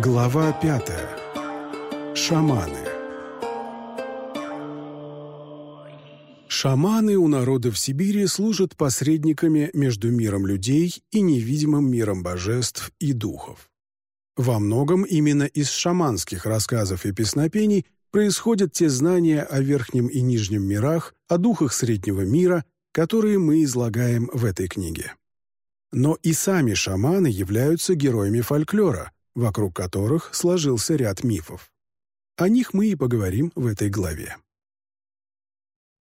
Глава пятая. Шаманы. Шаманы у народов Сибири служат посредниками между миром людей и невидимым миром божеств и духов. Во многом именно из шаманских рассказов и песнопений происходят те знания о верхнем и нижнем мирах, о духах среднего мира, которые мы излагаем в этой книге. Но и сами шаманы являются героями фольклора – вокруг которых сложился ряд мифов. О них мы и поговорим в этой главе.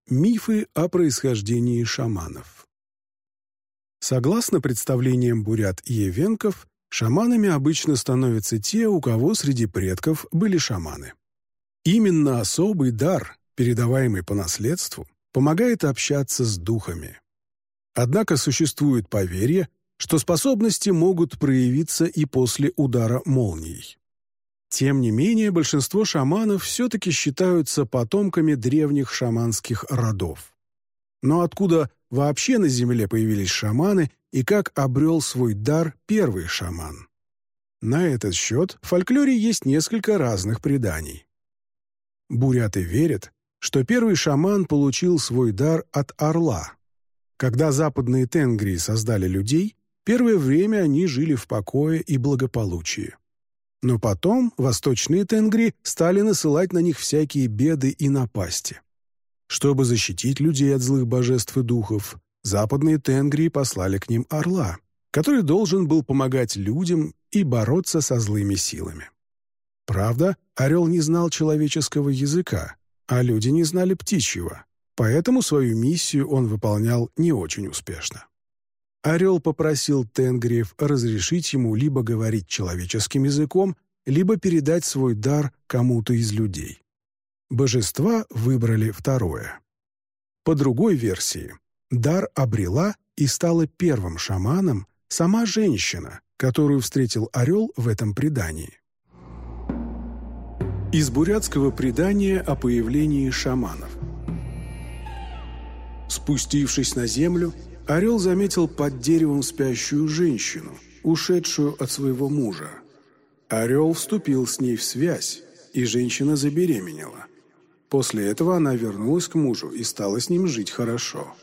Мифы о происхождении шаманов Согласно представлениям бурят и евенков, шаманами обычно становятся те, у кого среди предков были шаманы. Именно особый дар, передаваемый по наследству, помогает общаться с духами. Однако существует поверье, что способности могут проявиться и после удара молнией. Тем не менее, большинство шаманов все-таки считаются потомками древних шаманских родов. Но откуда вообще на Земле появились шаманы и как обрел свой дар первый шаман? На этот счет в фольклоре есть несколько разных преданий. Буряты верят, что первый шаман получил свой дар от орла. Когда западные тенгрии создали людей, Первое время они жили в покое и благополучии. Но потом восточные тенгри стали насылать на них всякие беды и напасти. Чтобы защитить людей от злых божеств и духов, западные тенгри послали к ним орла, который должен был помогать людям и бороться со злыми силами. Правда, орел не знал человеческого языка, а люди не знали птичьего, поэтому свою миссию он выполнял не очень успешно. Орел попросил Тенгриев разрешить ему либо говорить человеческим языком, либо передать свой дар кому-то из людей. Божества выбрали второе. По другой версии, дар обрела и стала первым шаманом сама женщина, которую встретил орел в этом предании. Из бурятского предания о появлении шаманов. Спустившись на землю, Орел заметил под деревом спящую женщину, ушедшую от своего мужа. Орел вступил с ней в связь, и женщина забеременела. После этого она вернулась к мужу и стала с ним жить хорошо.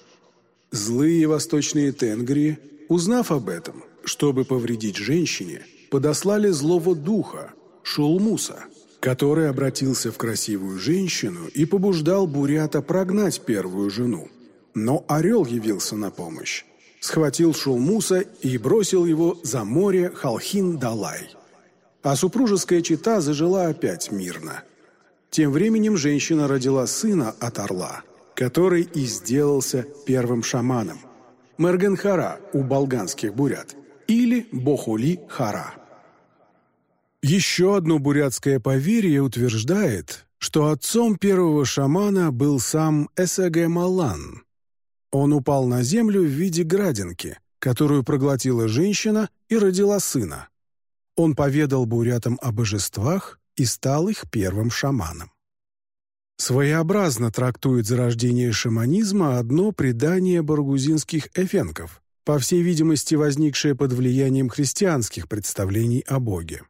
Злые восточные тенгри, узнав об этом, чтобы повредить женщине, подослали злого духа, Шулмуса, который обратился в красивую женщину и побуждал Бурята прогнать первую жену. Но орел явился на помощь. Схватил Шулмуса и бросил его за море Халхин-Далай. А супружеская чита зажила опять мирно. Тем временем женщина родила сына от орла, который и сделался первым шаманом. Мергенхара у болганских бурят или Бохули-Хара. Еще одно бурятское поверье утверждает, что отцом первого шамана был сам Эсэгэ Малан, он упал на землю в виде градинки, которую проглотила женщина и родила сына. Он поведал бурятам о божествах и стал их первым шаманом. Своеобразно трактует зарождение шаманизма одно предание баргузинских эфенков, по всей видимости возникшее под влиянием христианских представлений о Боге.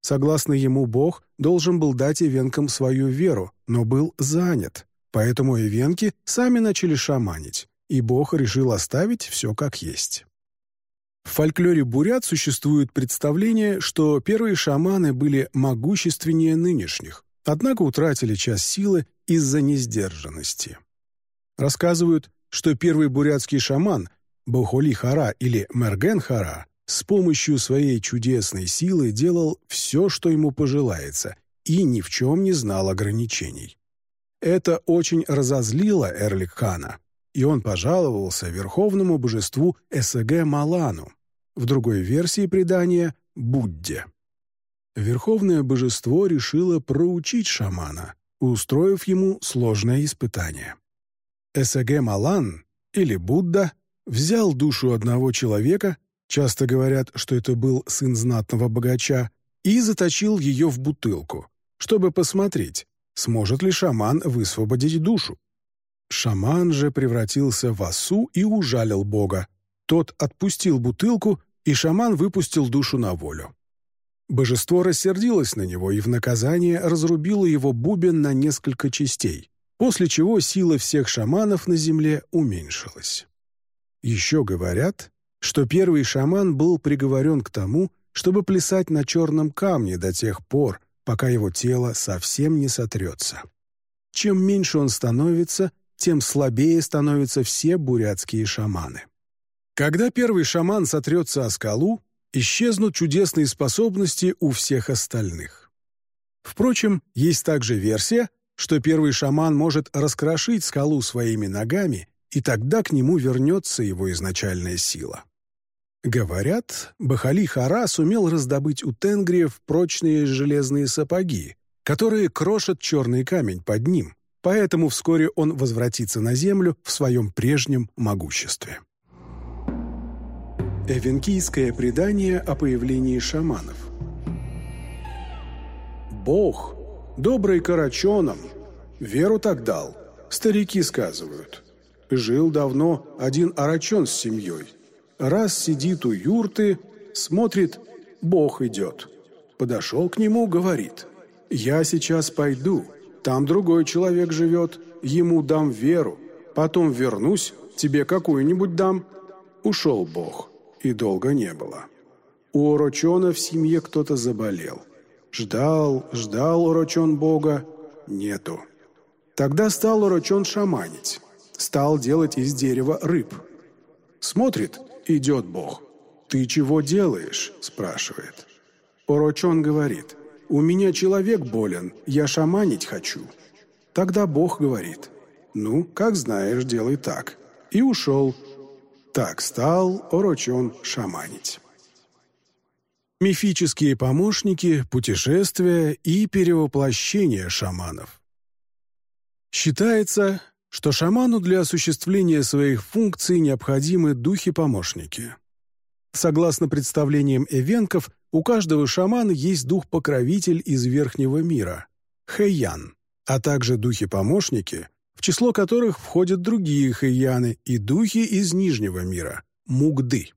Согласно ему, Бог должен был дать эвенкам свою веру, но был занят, Поэтому эвенки сами начали шаманить, и бог решил оставить все как есть. В фольклоре бурят существует представление, что первые шаманы были могущественнее нынешних, однако утратили часть силы из-за несдержанности. Рассказывают, что первый бурятский шаман Бохоли-Хара или Мерген-Хара с помощью своей чудесной силы делал все, что ему пожелается, и ни в чем не знал ограничений. Это очень разозлило Эрликхана, и он пожаловался верховному божеству СГ Малану, в другой версии предания – Будде. Верховное божество решило проучить шамана, устроив ему сложное испытание. СГ Малан, или Будда, взял душу одного человека, часто говорят, что это был сын знатного богача, и заточил ее в бутылку, чтобы посмотреть, Сможет ли шаман высвободить душу? Шаман же превратился в осу и ужалил бога. Тот отпустил бутылку, и шаман выпустил душу на волю. Божество рассердилось на него и в наказание разрубило его бубен на несколько частей, после чего сила всех шаманов на земле уменьшилась. Еще говорят, что первый шаман был приговорен к тому, чтобы плясать на черном камне до тех пор, пока его тело совсем не сотрется. Чем меньше он становится, тем слабее становятся все бурятские шаманы. Когда первый шаман сотрется о скалу, исчезнут чудесные способности у всех остальных. Впрочем, есть также версия, что первый шаман может раскрошить скалу своими ногами, и тогда к нему вернется его изначальная сила. Говорят, Бахали Хара сумел раздобыть у тенгриев прочные железные сапоги, которые крошат черный камень под ним, поэтому вскоре он возвратится на землю в своем прежнем могуществе. Эвенкийское предание о появлении шаманов «Бог, добрый Карачоном, веру так дал, старики сказывают. Жил давно один Арачон с семьей. Раз сидит у юрты, смотрит, Бог идет. Подошел к нему, говорит, «Я сейчас пойду, там другой человек живет, ему дам веру, потом вернусь, тебе какую-нибудь дам». Ушел Бог и долго не было. У Орочона в семье кто-то заболел. Ждал, ждал Орочон Бога, нету. Тогда стал Орочон шаманить. Стал делать из дерева рыб. Смотрит, идет Бог. «Ты чего делаешь?» – спрашивает. Орочон говорит, «У меня человек болен, я шаманить хочу». Тогда Бог говорит, «Ну, как знаешь, делай так». И ушел, так стал Орочон шаманить. Мифические помощники, путешествия и перевоплощение шаманов. Считается, что шаману для осуществления своих функций необходимы духи-помощники. Согласно представлениям эвенков, у каждого шамана есть дух-покровитель из верхнего мира – Хэйян, а также духи-помощники, в число которых входят другие хэйяны и духи из Нижнего мира – мугды.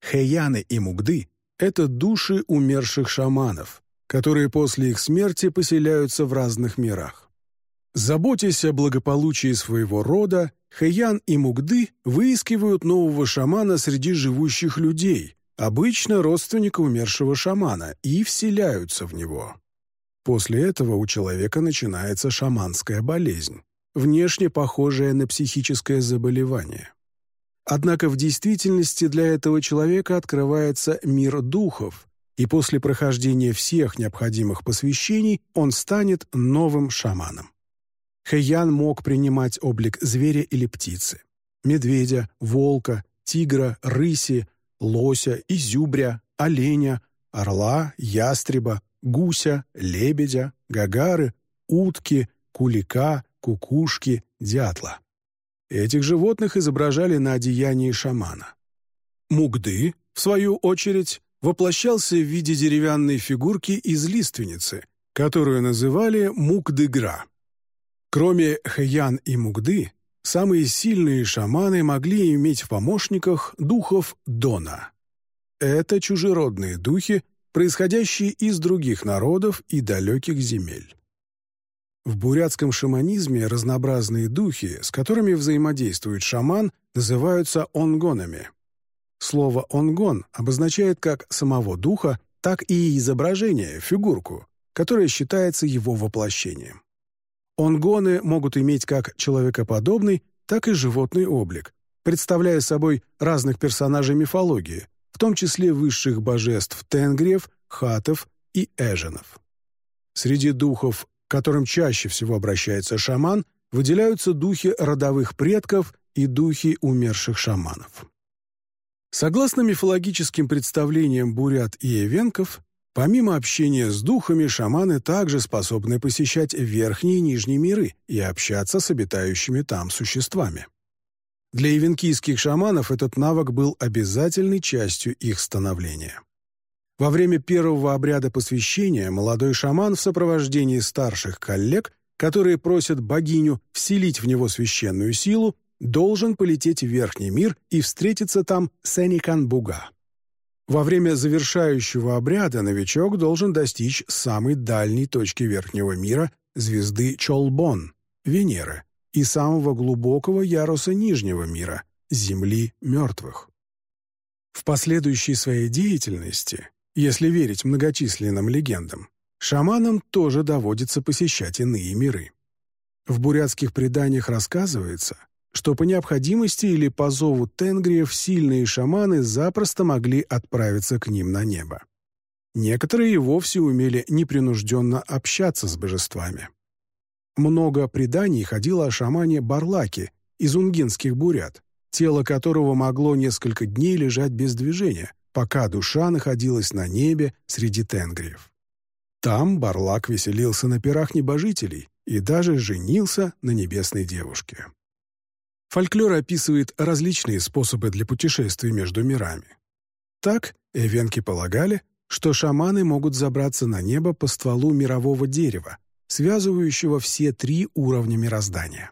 Хэйяны и мугды – это души умерших шаманов, которые после их смерти поселяются в разных мирах. Заботясь о благополучии своего рода, Хэйян и Мугды выискивают нового шамана среди живущих людей, обычно родственника умершего шамана, и вселяются в него. После этого у человека начинается шаманская болезнь внешне похожее на психическое заболевание. Однако в действительности для этого человека открывается мир духов, и после прохождения всех необходимых посвящений он станет новым шаманом. Хэйян мог принимать облик зверя или птицы, медведя, волка, тигра, рыси, лося, изюбря, оленя, орла, ястреба, гуся, лебедя, гагары, утки, кулика, кукушки, дятла. Этих животных изображали на одеянии шамана. Мугды, в свою очередь, воплощался в виде деревянной фигурки из лиственницы, которую называли мукдыгра. Кроме Хэян и Мугды, самые сильные шаманы могли иметь в помощниках духов Дона. Это чужеродные духи, происходящие из других народов и далеких земель. В бурятском шаманизме разнообразные духи, с которыми взаимодействует шаман, называются онгонами. Слово «онгон» обозначает как самого духа, так и изображение, фигурку, которая считается его воплощением. Онгоны могут иметь как человекоподобный, так и животный облик, представляя собой разных персонажей мифологии, в том числе высших божеств тенгриев, хатов и эженов. Среди духов к которым чаще всего обращается шаман, выделяются духи родовых предков и духи умерших шаманов. Согласно мифологическим представлениям бурят и эвенков, помимо общения с духами, шаманы также способны посещать верхние и нижние миры и общаться с обитающими там существами. Для эвенкийских шаманов этот навык был обязательной частью их становления. Во время первого обряда посвящения молодой шаман в сопровождении старших коллег, которые просят богиню вселить в него священную силу, должен полететь в Верхний мир и встретиться там с Эникан-Буга. Во время завершающего обряда новичок должен достичь самой дальней точки верхнего мира звезды Чолбон, Венеры, и самого глубокого яруса нижнего мира, Земли мертвых. В последующей своей деятельности, если верить многочисленным легендам, шаманам тоже доводится посещать иные миры. В бурятских преданиях рассказывается, что по необходимости или по зову тенгриев сильные шаманы запросто могли отправиться к ним на небо. Некоторые и вовсе умели непринужденно общаться с божествами. Много преданий ходило о шамане Барлаке из унгинских бурят, тело которого могло несколько дней лежать без движения, пока душа находилась на небе среди тенгриев. Там Барлак веселился на пирах небожителей и даже женился на небесной девушке. Фольклор описывает различные способы для путешествий между мирами. Так, эвенки полагали, что шаманы могут забраться на небо по стволу мирового дерева, связывающего все три уровня мироздания.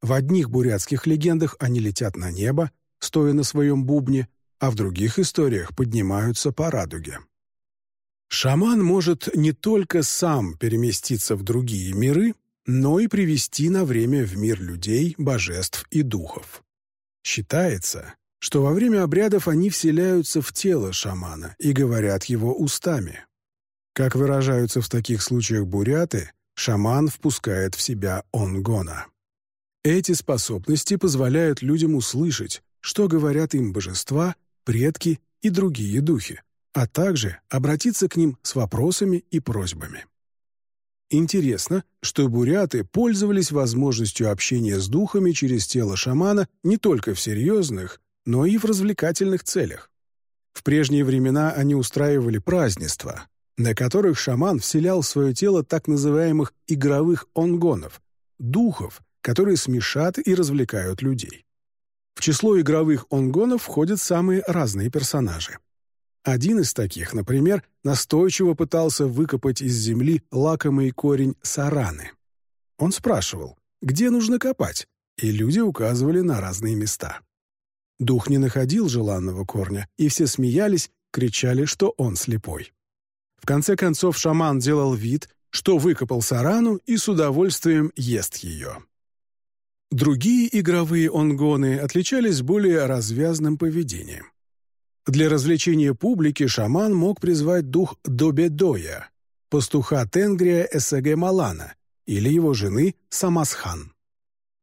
В одних бурятских легендах они летят на небо, стоя на своем бубне, а в других историях поднимаются по радуге. Шаман может не только сам переместиться в другие миры, но и привести на время в мир людей, божеств и духов. Считается, что во время обрядов они вселяются в тело шамана и говорят его устами. Как выражаются в таких случаях буряты, шаман впускает в себя онгона. Эти способности позволяют людям услышать, что говорят им божества, предки и другие духи, а также обратиться к ним с вопросами и просьбами. Интересно, что буряты пользовались возможностью общения с духами через тело шамана не только в серьезных, но и в развлекательных целях. В прежние времена они устраивали празднества, на которых шаман вселял в свое тело так называемых игровых онгонов, духов, которые смешат и развлекают людей. В число игровых онгонов входят самые разные персонажи. Один из таких, например, настойчиво пытался выкопать из земли лакомый корень сараны. Он спрашивал, где нужно копать, и люди указывали на разные места. Дух не находил желанного корня, и все смеялись, кричали, что он слепой. В конце концов шаман делал вид, что выкопал сарану и с удовольствием ест ее. Другие игровые онгоны отличались более развязным поведением. Для развлечения публики шаман мог призвать дух Добедоя, пастуха Тенгрия Эсеге Малана или его жены Самасхан.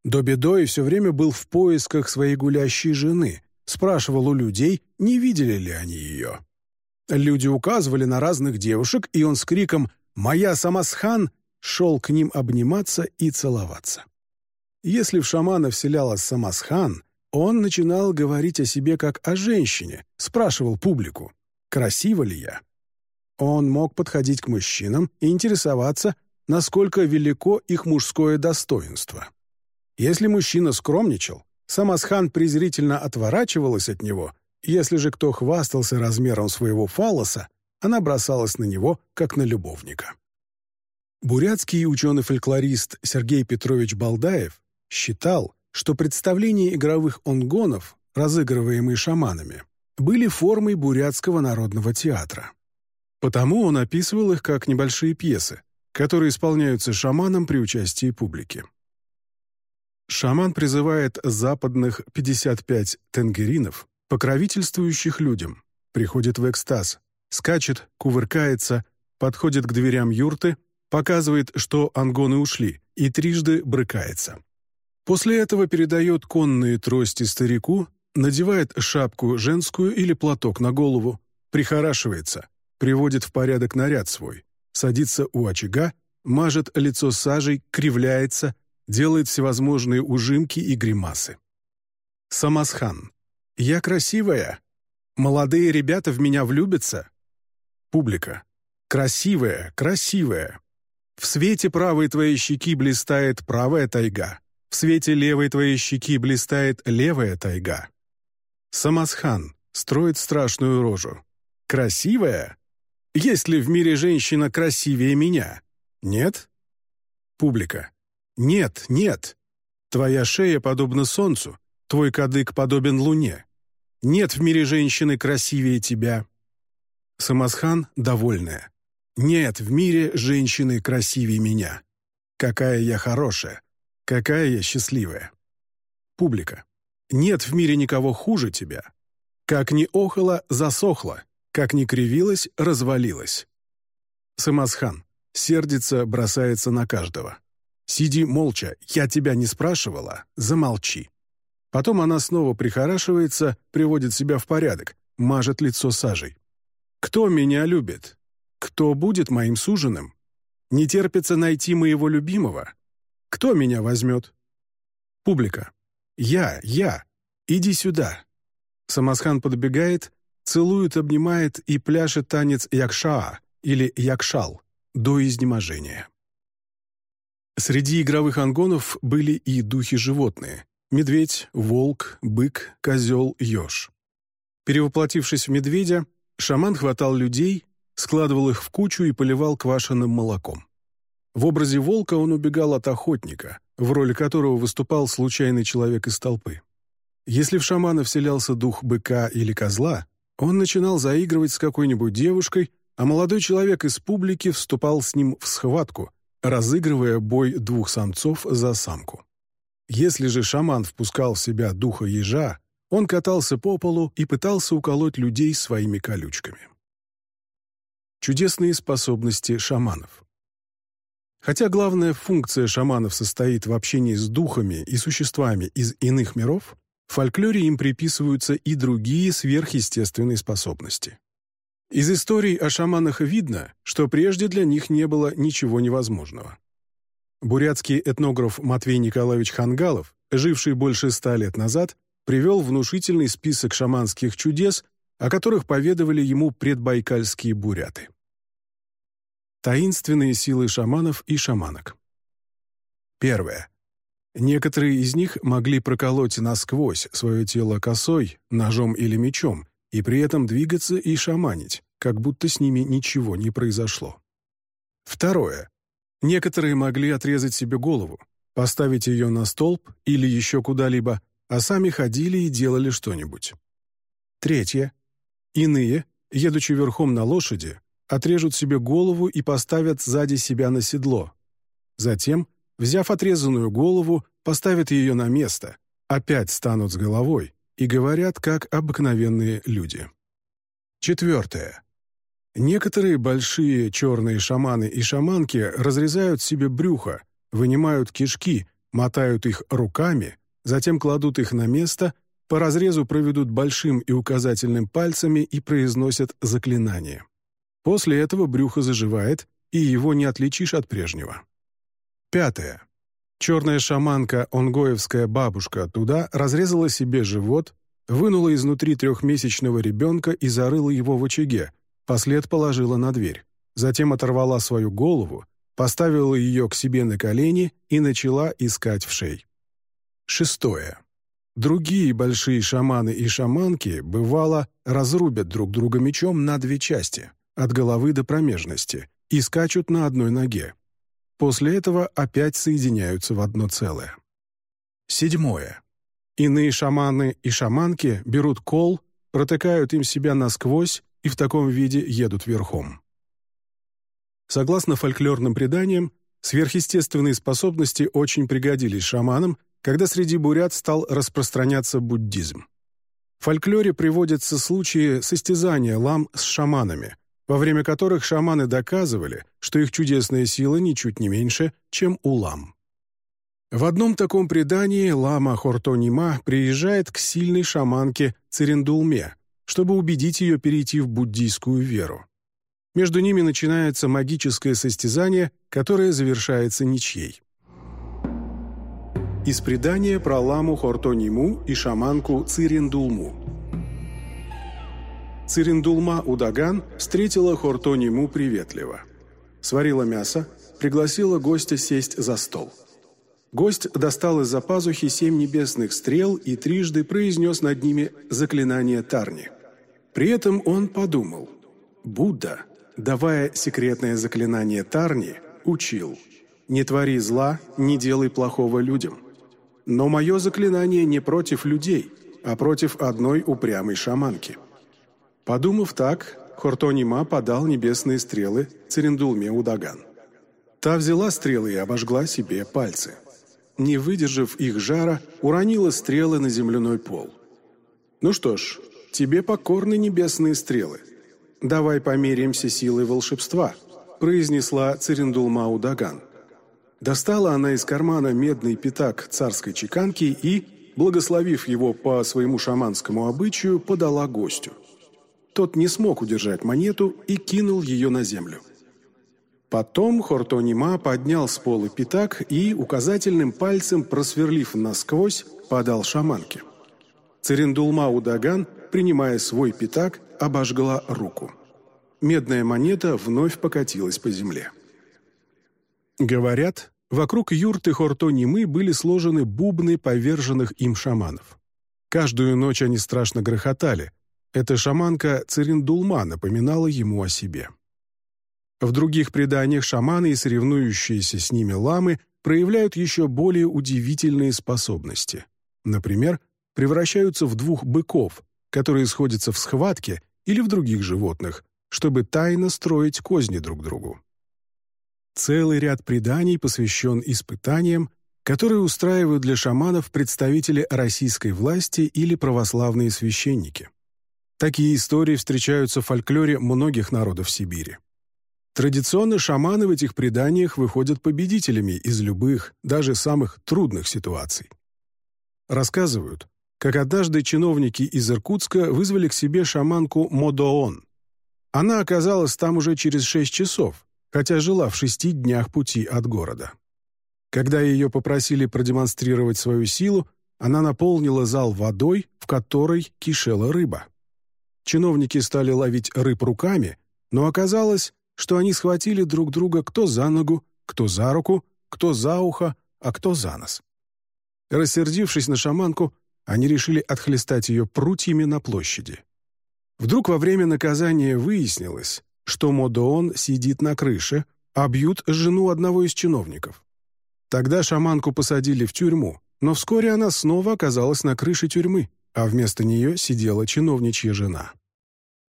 Добедой все время был в поисках своей гулящей жены, спрашивал у людей, не видели ли они ее. Люди указывали на разных девушек, и он с криком «Моя Самасхан!» шел к ним обниматься и целоваться. Если в шамана вселялась Самасхан, он начинал говорить о себе как о женщине, спрашивал публику, красива ли я. Он мог подходить к мужчинам и интересоваться, насколько велико их мужское достоинство. Если мужчина скромничал, Самасхан презрительно отворачивалась от него, если же кто хвастался размером своего фалоса, она бросалась на него, как на любовника. Бурятский ученый-фольклорист Сергей Петрович Балдаев считал, что представления игровых онгонов, разыгрываемые шаманами, были формой бурятского народного театра. Потому он описывал их как небольшие пьесы, которые исполняются шаманом при участии публики. Шаман призывает западных 55 тенгеринов, покровительствующих людям, приходит в экстаз, скачет, кувыркается, подходит к дверям юрты, показывает, что ангоны ушли, и трижды брыкается. После этого передает конные трости старику, надевает шапку женскую или платок на голову, прихорашивается, приводит в порядок наряд свой, садится у очага, мажет лицо сажей, кривляется, делает всевозможные ужимки и гримасы. Самасхан. «Я красивая. Молодые ребята в меня влюбятся». Публика. «Красивая, красивая. В свете правой твоей щеки блистает правая тайга. В свете левой твоей щеки блистает левая тайга. Самасхан строит страшную рожу. Красивая? Есть ли в мире женщина красивее меня? Нет? Публика. Нет, нет. Твоя шея подобна солнцу, твой кадык подобен луне. Нет в мире женщины красивее тебя. Самосхан довольная. «Нет в мире женщины красивее меня. Какая я хорошая, какая я счастливая». Публика. «Нет в мире никого хуже тебя. Как ни охала, засохла, как ни кривилась, развалилась». Самосхан. Сердится, бросается на каждого. «Сиди молча, я тебя не спрашивала, замолчи». Потом она снова прихорашивается, приводит себя в порядок, мажет лицо сажей. «Кто меня любит? Кто будет моим суженым? Не терпится найти моего любимого? Кто меня возьмет?» Публика. «Я, я! Иди сюда!» Самасхан подбегает, целует, обнимает и пляшет танец якшаа или якшал до изнеможения. Среди игровых ангонов были и духи животные – медведь, волк, бык, козел, еж. Перевоплотившись в медведя, шаман хватал людей, складывал их в кучу и поливал квашеным молоком. В образе волка он убегал от охотника, в роли которого выступал случайный человек из толпы. Если в шамана вселялся дух быка или козла, он начинал заигрывать с какой-нибудь девушкой, а молодой человек из публики вступал с ним в схватку, разыгрывая бой двух самцов за самку. Если же шаман впускал в себя духа ежа, он катался по полу и пытался уколоть людей своими колючками. Чудесные способности шаманов Хотя главная функция шаманов состоит в общении с духами и существами из иных миров, в фольклоре им приписываются и другие сверхъестественные способности. Из историй о шаманах видно, что прежде для них не было ничего невозможного. Бурятский этнограф Матвей Николаевич Хангалов, живший больше ста лет назад, привел внушительный список шаманских чудес, о которых поведовали ему предбайкальские буряты. Таинственные силы шаманов и шаманок. Первое. Некоторые из них могли проколоть насквозь свое тело косой, ножом или мечом, и при этом двигаться и шаманить, как будто с ними ничего не произошло. Второе. Некоторые могли отрезать себе голову, поставить ее на столб или еще куда-либо, а сами ходили и делали что-нибудь. Третье. Иные, едучи верхом на лошади, отрежут себе голову и поставят сзади себя на седло. Затем, взяв отрезанную голову, поставят ее на место, опять станут с головой, и говорят, как обыкновенные люди. Четвертое. Некоторые большие черные шаманы и шаманки разрезают себе брюхо, вынимают кишки, мотают их руками, затем кладут их на место, по разрезу проведут большим и указательным пальцами и произносят заклинание. После этого брюхо заживает, и его не отличишь от прежнего. Пятое. Черная шаманка, онгоевская бабушка, туда разрезала себе живот, вынула изнутри трехмесячного ребенка и зарыла его в очаге, послед положила на дверь. Затем оторвала свою голову, поставила ее к себе на колени и начала искать в шей. Шестое. Другие большие шаманы и шаманки, бывало, разрубят друг друга мечом на две части, от головы до промежности, и скачут на одной ноге. После этого опять соединяются в одно целое. Седьмое. Иные шаманы и шаманки берут кол, протыкают им себя насквозь и в таком виде едут верхом. Согласно фольклорным преданиям, сверхъестественные способности очень пригодились шаманам, когда среди бурят стал распространяться буддизм. В фольклоре приводятся случаи состязания лам с шаманами, во время которых шаманы доказывали, что их чудесная сила ничуть не меньше, чем у лам. В одном таком предании лама Хортонима приезжает к сильной шаманке Цирендулме, чтобы убедить ее перейти в буддийскую веру. Между ними начинается магическое состязание, которое завершается ничьей. Из предания про ламу Хортониму и шаманку Цирендулму. Цирендулма Удаган встретила Хортониму приветливо. Сварила мясо, пригласила гостя сесть за стол. Гость достал из-за пазухи семь небесных стрел и трижды произнес над ними заклинание Тарни. При этом он подумал. Будда, давая секретное заклинание Тарни, учил «Не твори зла, не делай плохого людям». Но мое заклинание не против людей, а против одной упрямой шаманки. Подумав так, Хортонима подал небесные стрелы Церендулме Удаган. Та взяла стрелы и обожгла себе пальцы. Не выдержав их жара, уронила стрелы на земляной пол. «Ну что ж, тебе покорны небесные стрелы. Давай померяемся силой волшебства», произнесла Церендулма Удаган. Достала она из кармана медный пятак царской чеканки и, благословив его по своему шаманскому обычаю, подала гостю. Тот не смог удержать монету и кинул ее на землю. Потом Хортонима поднял с пола пятак и, указательным пальцем просверлив насквозь, подал шаманке. Церендулма Удаган, принимая свой пятак, обожгла руку. Медная монета вновь покатилась по земле. Говорят, вокруг юрты Хортонимы были сложены бубны поверженных им шаманов. Каждую ночь они страшно грохотали. Эта шаманка Цериндулма напоминала ему о себе. В других преданиях шаманы и соревнующиеся с ними ламы проявляют еще более удивительные способности. Например, превращаются в двух быков, которые сходятся в схватке или в других животных, чтобы тайно строить козни друг другу. Целый ряд преданий посвящен испытаниям, которые устраивают для шаманов представители российской власти или православные священники. Такие истории встречаются в фольклоре многих народов Сибири. Традиционно шаманы в этих преданиях выходят победителями из любых, даже самых трудных ситуаций. Рассказывают, как однажды чиновники из Иркутска вызвали к себе шаманку Модоон. Она оказалась там уже через шесть часов, хотя жила в шести днях пути от города. Когда ее попросили продемонстрировать свою силу, она наполнила зал водой, в которой кишела рыба. Чиновники стали ловить рыб руками, но оказалось, что они схватили друг друга кто за ногу, кто за руку, кто за ухо, а кто за нос. Рассердившись на шаманку, они решили отхлестать ее прутьями на площади. Вдруг во время наказания выяснилось, что Модоон сидит на крыше, а бьют жену одного из чиновников. Тогда шаманку посадили в тюрьму, но вскоре она снова оказалась на крыше тюрьмы, а вместо нее сидела чиновничья жена.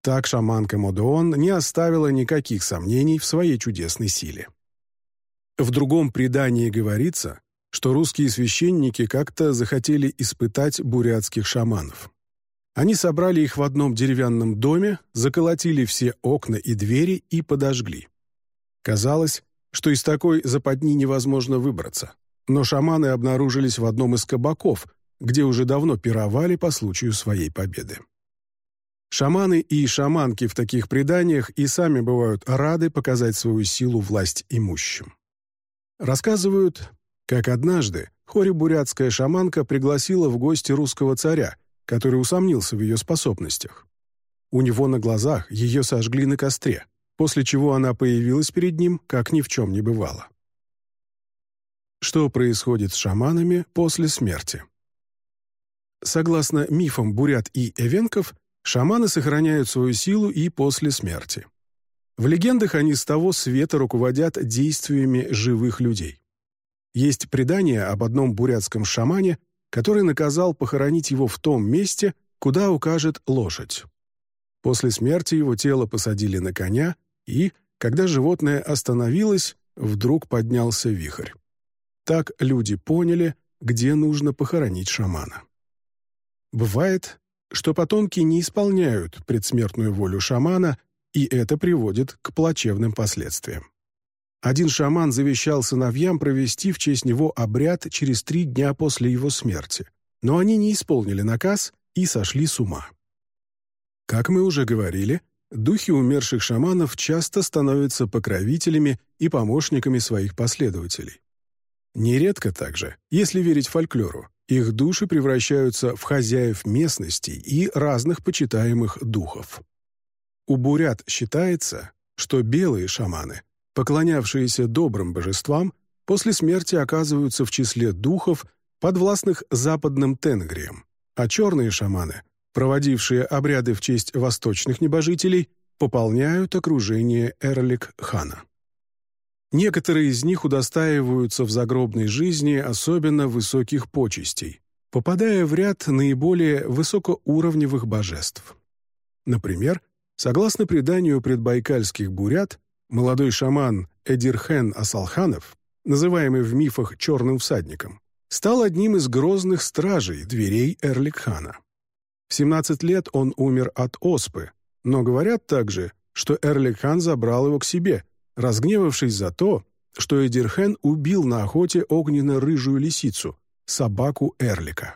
Так шаманка Модоон не оставила никаких сомнений в своей чудесной силе. В другом предании говорится, что русские священники как-то захотели испытать бурятских шаманов. Они собрали их в одном деревянном доме, заколотили все окна и двери и подожгли. Казалось, что из такой западни невозможно выбраться. Но шаманы обнаружились в одном из кабаков, где уже давно пировали по случаю своей победы. Шаманы и шаманки в таких преданиях и сами бывают рады показать свою силу власть имущим. Рассказывают, как однажды хоре-бурятская шаманка пригласила в гости русского царя, который усомнился в ее способностях. У него на глазах ее сожгли на костре, после чего она появилась перед ним, как ни в чем не бывало. Что происходит с шаманами после смерти? Согласно мифам бурят и эвенков, шаманы сохраняют свою силу и после смерти. В легендах они с того света руководят действиями живых людей. Есть предание об одном бурятском шамане, который наказал похоронить его в том месте, куда укажет лошадь. После смерти его тело посадили на коня, и, когда животное остановилось, вдруг поднялся вихрь. Так люди поняли, где нужно похоронить шамана. Бывает, что потомки не исполняют предсмертную волю шамана, и это приводит к плачевным последствиям. Один шаман завещал сыновьям провести в честь него обряд через три дня после его смерти, но они не исполнили наказ и сошли с ума. Как мы уже говорили, духи умерших шаманов часто становятся покровителями и помощниками своих последователей. Нередко также, если верить фольклору, их души превращаются в хозяев местности и разных почитаемых духов. У бурят считается, что белые шаманы поклонявшиеся добрым божествам, после смерти оказываются в числе духов, подвластных западным тенгриям, а черные шаманы, проводившие обряды в честь восточных небожителей, пополняют окружение Эрлик-хана. Некоторые из них удостаиваются в загробной жизни особенно высоких почестей, попадая в ряд наиболее высокоуровневых божеств. Например, Согласно преданию предбайкальских бурят, молодой шаман Эдирхен Асалханов, называемый в мифах «черным всадником», стал одним из грозных стражей дверей Эрликхана. В 17 лет он умер от оспы, но говорят также, что Эрликхан забрал его к себе, разгневавшись за то, что Эдирхен убил на охоте огненно-рыжую лисицу, собаку Эрлика.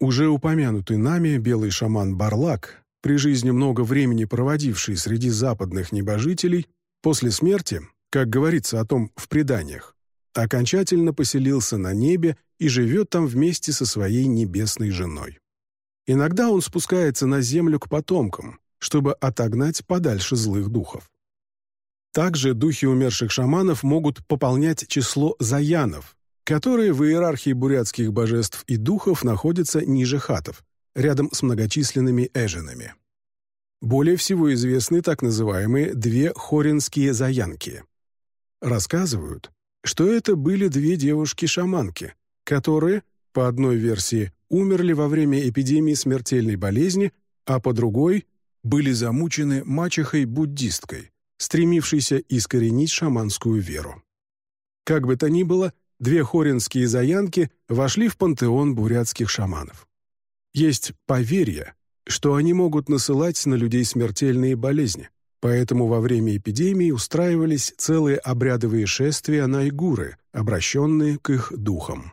Уже упомянутый нами белый шаман Барлак, при жизни много времени проводивший среди западных небожителей, после смерти, как говорится о том в преданиях, окончательно поселился на небе и живет там вместе со своей небесной женой. Иногда он спускается на землю к потомкам, чтобы отогнать подальше злых духов. Также духи умерших шаманов могут пополнять число заянов, которые в иерархии бурятских божеств и духов находятся ниже хатов, рядом с многочисленными эженами. Более всего известны так называемые две хоринские заянки. Рассказывают, что это были две девушки-шаманки, которые, по одной версии, умерли во время эпидемии смертельной болезни, а по другой были замучены мачехой-буддисткой, стремившейся искоренить шаманскую веру. Как бы то ни было, две хоринские заянки вошли в пантеон бурятских шаманов. Есть поверье, что они могут насылать на людей смертельные болезни, поэтому во время эпидемии устраивались целые обрядовые шествия на игуры, обращенные к их духам.